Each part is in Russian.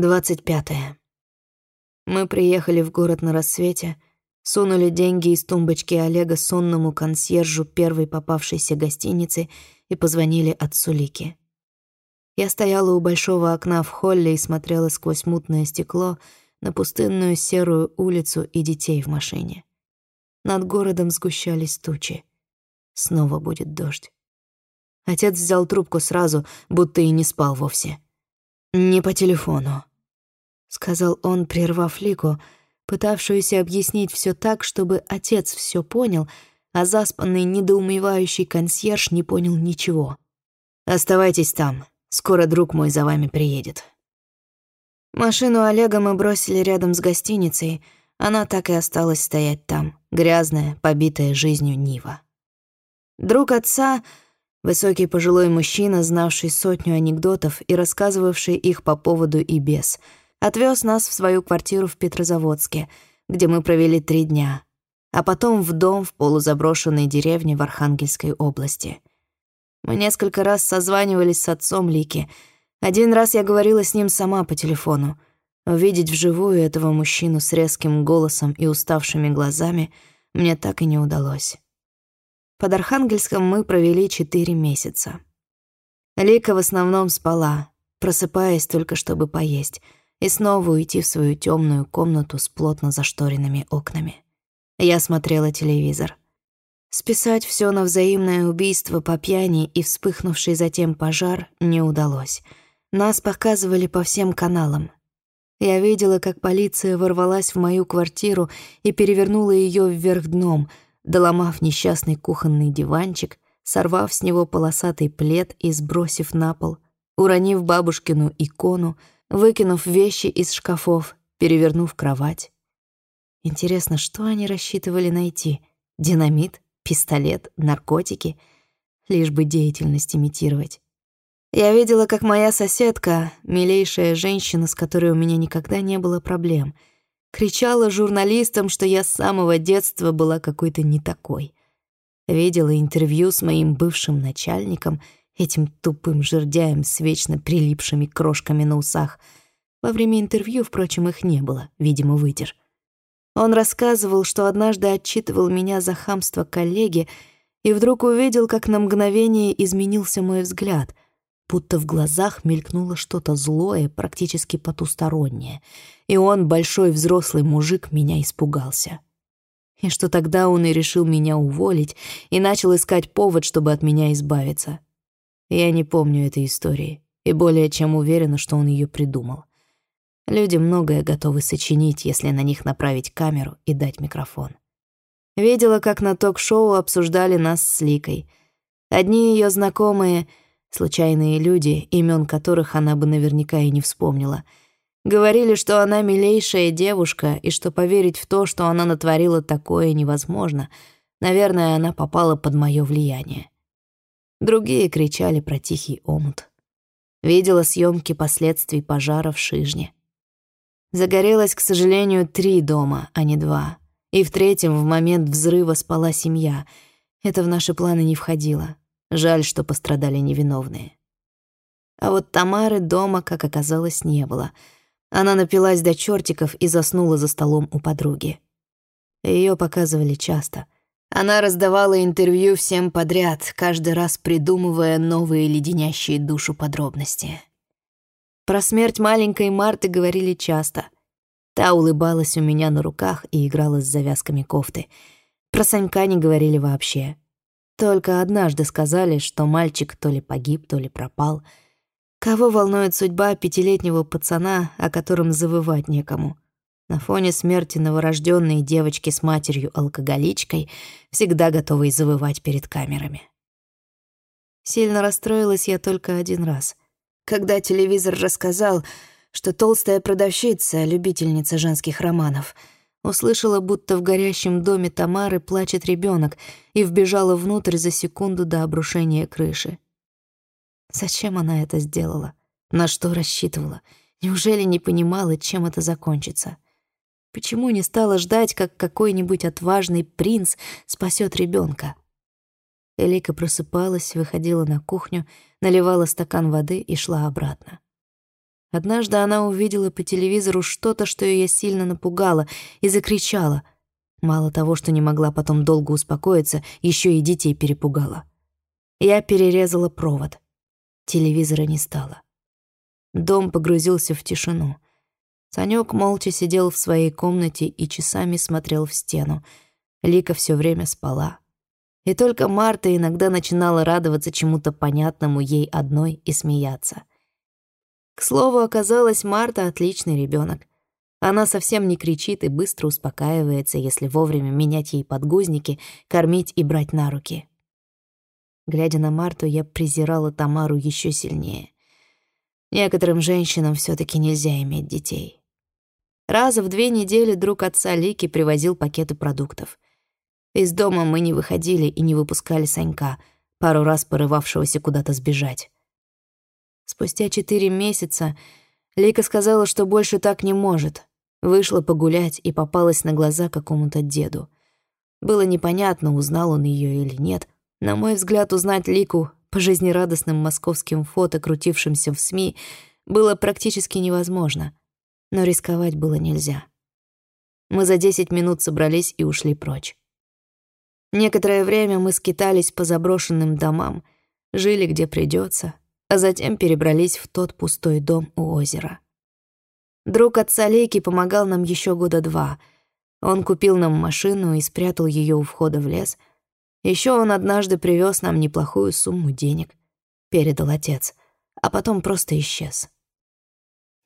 Двадцать пятое. Мы приехали в город на рассвете, сунули деньги из тумбочки Олега сонному консьержу первой попавшейся гостиницы и позвонили отцу Лики. Я стояла у большого окна в холле и смотрела сквозь мутное стекло на пустынную серую улицу и детей в машине. Над городом сгущались тучи. Снова будет дождь. Отец взял трубку сразу, будто и не спал вовсе. «Не по телефону», — сказал он, прервав Лику, пытавшуюся объяснить все так, чтобы отец все понял, а заспанный, недоумевающий консьерж не понял ничего. «Оставайтесь там. Скоро друг мой за вами приедет». Машину Олега мы бросили рядом с гостиницей. Она так и осталась стоять там, грязная, побитая жизнью Нива. Друг отца Высокий пожилой мужчина, знавший сотню анекдотов и рассказывавший их по поводу и без, отвез нас в свою квартиру в Петрозаводске, где мы провели три дня, а потом в дом в полузаброшенной деревне в Архангельской области. Мы несколько раз созванивались с отцом Лики. Один раз я говорила с ним сама по телефону. Увидеть вживую этого мужчину с резким голосом и уставшими глазами мне так и не удалось. Под Архангельском мы провели четыре месяца. Лика в основном спала, просыпаясь только чтобы поесть, и снова уйти в свою темную комнату с плотно зашторенными окнами. Я смотрела телевизор. Списать все на взаимное убийство по пьяни и вспыхнувший затем пожар не удалось. Нас показывали по всем каналам. Я видела, как полиция ворвалась в мою квартиру и перевернула ее вверх дном — доломав несчастный кухонный диванчик, сорвав с него полосатый плед и сбросив на пол, уронив бабушкину икону, выкинув вещи из шкафов, перевернув кровать. Интересно, что они рассчитывали найти? Динамит, пистолет, наркотики? Лишь бы деятельность имитировать. Я видела, как моя соседка, милейшая женщина, с которой у меня никогда не было проблем — Кричала журналистам, что я с самого детства была какой-то не такой. Видела интервью с моим бывшим начальником, этим тупым жердяем с вечно прилипшими крошками на усах. Во время интервью, впрочем, их не было, видимо, вытер. Он рассказывал, что однажды отчитывал меня за хамство коллеги и вдруг увидел, как на мгновение изменился мой взгляд, будто в глазах мелькнуло что-то злое, практически потустороннее — и он, большой взрослый мужик, меня испугался. И что тогда он и решил меня уволить и начал искать повод, чтобы от меня избавиться. Я не помню этой истории и более чем уверена, что он ее придумал. Люди многое готовы сочинить, если на них направить камеру и дать микрофон. Видела, как на ток-шоу обсуждали нас с Ликой. Одни ее знакомые, случайные люди, имен которых она бы наверняка и не вспомнила — Говорили, что она милейшая девушка, и что поверить в то, что она натворила такое, невозможно. Наверное, она попала под мое влияние. Другие кричали про тихий омут. Видела съемки последствий пожара в Шижне. Загорелось, к сожалению, три дома, а не два. И в третьем в момент взрыва спала семья. Это в наши планы не входило. Жаль, что пострадали невиновные. А вот Тамары дома, как оказалось, не было — она напилась до чертиков и заснула за столом у подруги. Ее показывали часто. Она раздавала интервью всем подряд, каждый раз придумывая новые леденящие душу подробности. Про смерть маленькой Марты говорили часто. Та улыбалась у меня на руках и играла с завязками кофты. Про Санька не говорили вообще. Только однажды сказали, что мальчик то ли погиб, то ли пропал — Кого волнует судьба пятилетнего пацана, о котором завывать некому? На фоне смерти новорожденной девочки с матерью-алкоголичкой, всегда готовой завывать перед камерами. Сильно расстроилась я только один раз. Когда телевизор рассказал, что толстая продавщица, любительница женских романов, услышала, будто в горящем доме Тамары плачет ребенок и вбежала внутрь за секунду до обрушения крыши. Зачем она это сделала? На что рассчитывала? Неужели не понимала, чем это закончится? Почему не стала ждать, как какой-нибудь отважный принц спасет ребенка? Элика просыпалась, выходила на кухню, наливала стакан воды и шла обратно. Однажды она увидела по телевизору что-то, что ее сильно напугало, и закричала. Мало того, что не могла потом долго успокоиться, еще и детей перепугала. Я перерезала провод. Телевизора не стало. Дом погрузился в тишину. Санёк молча сидел в своей комнате и часами смотрел в стену. Лика все время спала. И только Марта иногда начинала радоваться чему-то понятному ей одной и смеяться. К слову, оказалось, Марта отличный ребенок. Она совсем не кричит и быстро успокаивается, если вовремя менять ей подгузники, кормить и брать на руки. Глядя на Марту, я презирала Тамару еще сильнее. Некоторым женщинам все таки нельзя иметь детей. Раз в две недели друг отца Лики привозил пакеты продуктов. Из дома мы не выходили и не выпускали Санька, пару раз порывавшегося куда-то сбежать. Спустя четыре месяца Лика сказала, что больше так не может. Вышла погулять и попалась на глаза какому-то деду. Было непонятно, узнал он ее или нет. На мой взгляд, узнать Лику по жизнерадостным московским фото, крутившимся в СМИ, было практически невозможно. Но рисковать было нельзя. Мы за десять минут собрались и ушли прочь. Некоторое время мы скитались по заброшенным домам, жили где придется, а затем перебрались в тот пустой дом у озера. Друг отца Лейки помогал нам еще года два. Он купил нам машину и спрятал ее у входа в лес. Еще он однажды привез нам неплохую сумму денег. Передал отец, а потом просто исчез.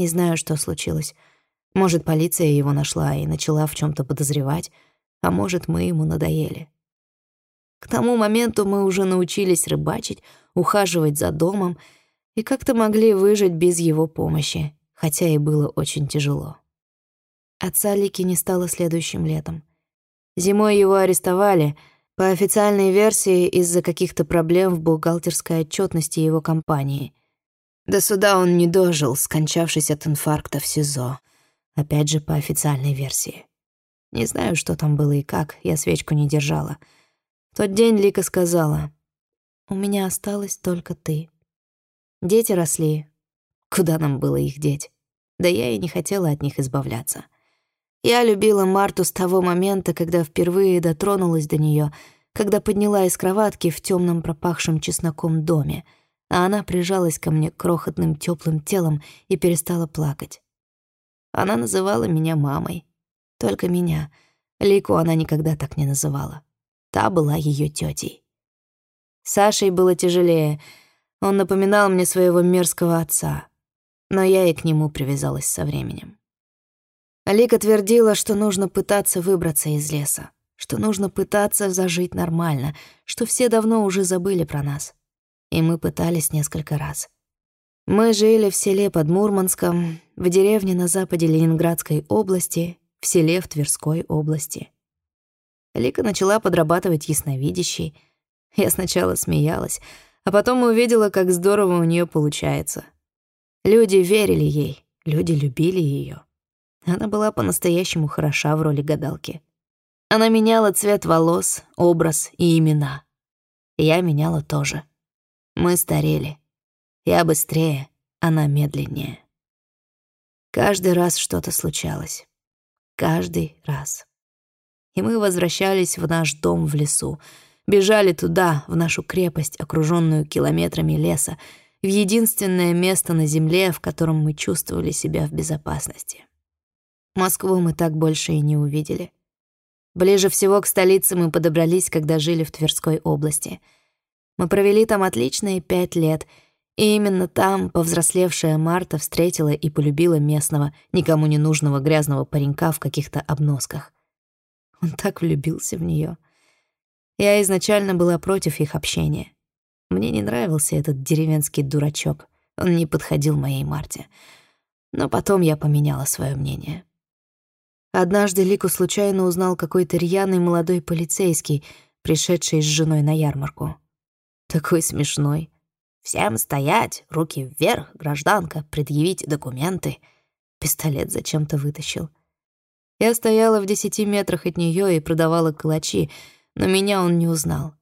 Не знаю, что случилось. Может, полиция его нашла и начала в чем то подозревать, а может, мы ему надоели. К тому моменту мы уже научились рыбачить, ухаживать за домом и как-то могли выжить без его помощи, хотя и было очень тяжело. Отца Лики не стало следующим летом. Зимой его арестовали, по официальной версии, из-за каких-то проблем в бухгалтерской отчетности его компании. До суда он не дожил, скончавшись от инфаркта в СИЗО. Опять же, по официальной версии. Не знаю, что там было и как, я свечку не держала. В тот день Лика сказала, «У меня осталась только ты». Дети росли. Куда нам было их деть? Да я и не хотела от них избавляться. Я любила Марту с того момента, когда впервые дотронулась до нее, когда подняла из кроватки в темном пропахшем чесноком доме, а она прижалась ко мне крохотным теплым телом и перестала плакать. Она называла меня мамой. Только меня. Лику она никогда так не называла. Та была ее тетей. Сашей было тяжелее — он напоминал мне своего мерзкого отца, но я и к нему привязалась со временем. Алика твердила, что нужно пытаться выбраться из леса, что нужно пытаться зажить нормально, что все давно уже забыли про нас. И мы пытались несколько раз. Мы жили в селе под Мурманском, в деревне на западе Ленинградской области, в селе в Тверской области. Лика начала подрабатывать ясновидящей. Я сначала смеялась — а потом увидела, как здорово у нее получается. Люди верили ей, люди любили ее. Она была по-настоящему хороша в роли гадалки. Она меняла цвет волос, образ и имена. Я меняла тоже. Мы старели. Я быстрее, она медленнее. Каждый раз что-то случалось. Каждый раз. И мы возвращались в наш дом в лесу, Бежали туда, в нашу крепость, окруженную километрами леса, в единственное место на земле, в котором мы чувствовали себя в безопасности. Москву мы так больше и не увидели. Ближе всего к столице мы подобрались, когда жили в Тверской области. Мы провели там отличные пять лет, и именно там повзрослевшая Марта встретила и полюбила местного, никому не нужного грязного паренька в каких-то обносках. Он так влюбился в нее. Я изначально была против их общения. Мне не нравился этот деревенский дурачок. Он не подходил моей Марте. Но потом я поменяла свое мнение. Однажды Лику случайно узнал какой-то рьяный молодой полицейский, пришедший с женой на ярмарку. Такой смешной. «Всем стоять! Руки вверх, гражданка! Предъявите документы!» Пистолет зачем-то вытащил. Я стояла в десяти метрах от нее и продавала калачи — но меня он не узнал.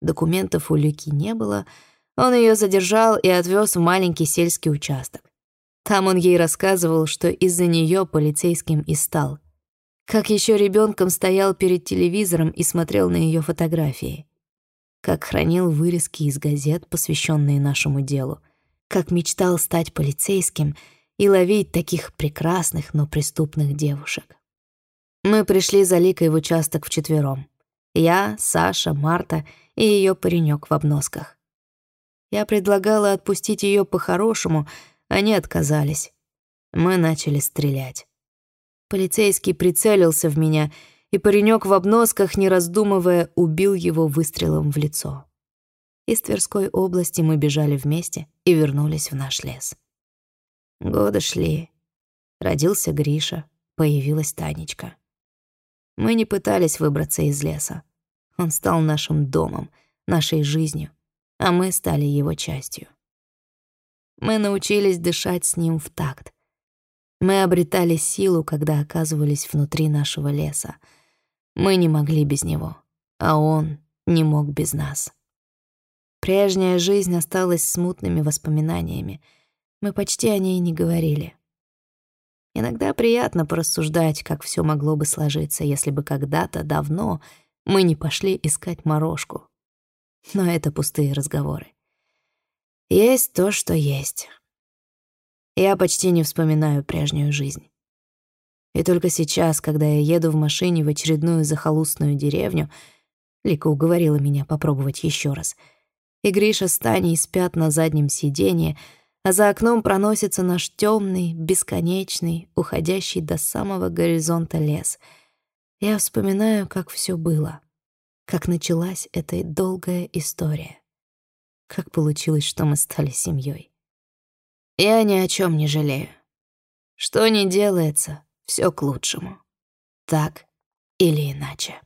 Документов у Люки не было, он ее задержал и отвез в маленький сельский участок. Там он ей рассказывал, что из-за нее полицейским и стал. Как еще ребенком стоял перед телевизором и смотрел на ее фотографии. Как хранил вырезки из газет, посвященные нашему делу. Как мечтал стать полицейским и ловить таких прекрасных, но преступных девушек. Мы пришли за Ликой в участок вчетвером. Я, Саша, Марта и ее паренек в обносках. Я предлагала отпустить ее по-хорошему, они отказались. Мы начали стрелять. Полицейский прицелился в меня, и паренек в обносках, не раздумывая, убил его выстрелом в лицо. Из Тверской области мы бежали вместе и вернулись в наш лес. Годы шли. Родился Гриша, появилась Танечка. Мы не пытались выбраться из леса. Он стал нашим домом, нашей жизнью, а мы стали его частью. Мы научились дышать с ним в такт. Мы обретали силу, когда оказывались внутри нашего леса. Мы не могли без него, а он не мог без нас. Прежняя жизнь осталась смутными воспоминаниями. Мы почти о ней не говорили. Иногда приятно порассуждать, как все могло бы сложиться, если бы когда-то давно мы не пошли искать морожку. Но это пустые разговоры. Есть то, что есть. Я почти не вспоминаю прежнюю жизнь. И только сейчас, когда я еду в машине в очередную захолустную деревню, Лика уговорила меня попробовать еще раз. И Гриша с Таней спят на заднем сиденье, а за окном проносится наш темный, бесконечный, уходящий до самого горизонта лес. Я вспоминаю, как все было, как началась эта долгая история. Как получилось, что мы стали семьей. Я ни о чем не жалею. Что ни делается, все к лучшему. Так или иначе.